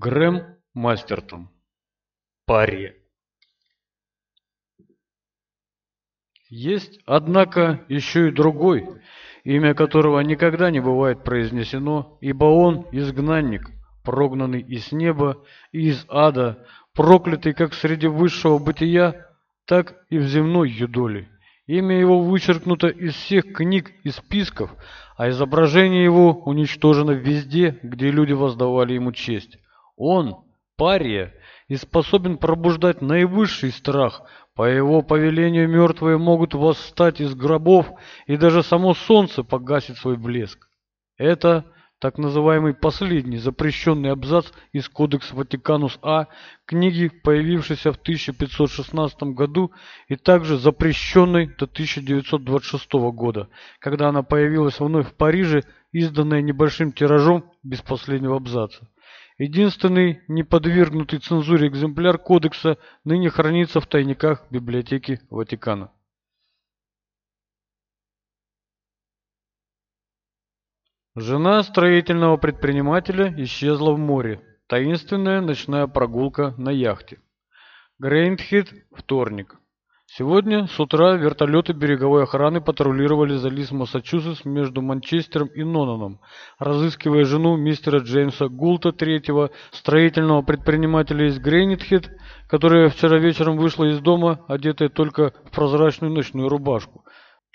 Грэм Мастертон. Паре. Есть, однако, еще и другой, имя которого никогда не бывает произнесено, ибо он изгнанник, прогнанный из неба и из ада, проклятый как среди высшего бытия, так и в земной юдоли. Имя его вычеркнуто из всех книг и списков, а изображение его уничтожено везде, где люди воздавали ему честь. Он, пария, и способен пробуждать наивысший страх. По его повелению мертвые могут восстать из гробов, и даже само солнце погасит свой блеск. Это так называемый последний запрещенный абзац из Кодекса Ватиканус А, книги, появившейся в 1516 году и также запрещенной до 1926 года, когда она появилась вновь в Париже, изданная небольшим тиражом без последнего абзаца. Единственный не подвергнутый цензуре экземпляр кодекса ныне хранится в тайниках библиотеки Ватикана. Жена строительного предпринимателя исчезла в море. Таинственная ночная прогулка на яхте. Грейндхит, вторник. Сегодня с утра вертолеты береговой охраны патрулировали залив Массачусетс между Манчестером и Нонаном, разыскивая жену мистера Джеймса Гулта III, строительного предпринимателя из Грейнитхит, которая вчера вечером вышла из дома, одетая только в прозрачную ночную рубашку.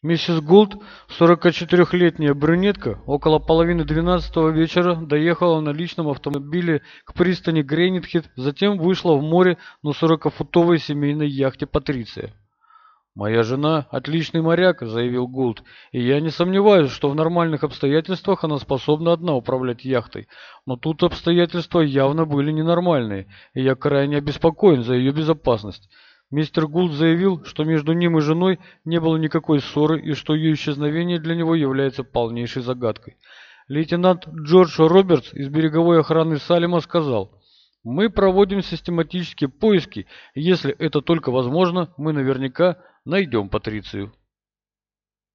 Миссис Гулд, 44-летняя брюнетка, около половины двенадцатого вечера доехала на личном автомобиле к пристани Грейнитхит, затем вышла в море на 40-футовой семейной яхте «Патриция». «Моя жена – отличный моряк», – заявил Гулд, – «и я не сомневаюсь, что в нормальных обстоятельствах она способна одна управлять яхтой. Но тут обстоятельства явно были ненормальные, и я крайне обеспокоен за ее безопасность». Мистер Гулд заявил, что между ним и женой не было никакой ссоры и что ее исчезновение для него является полнейшей загадкой. Лейтенант Джордж Робертс из береговой охраны Салема сказал, «Мы проводим систематические поиски, и если это только возможно, мы наверняка найдем Патрицию».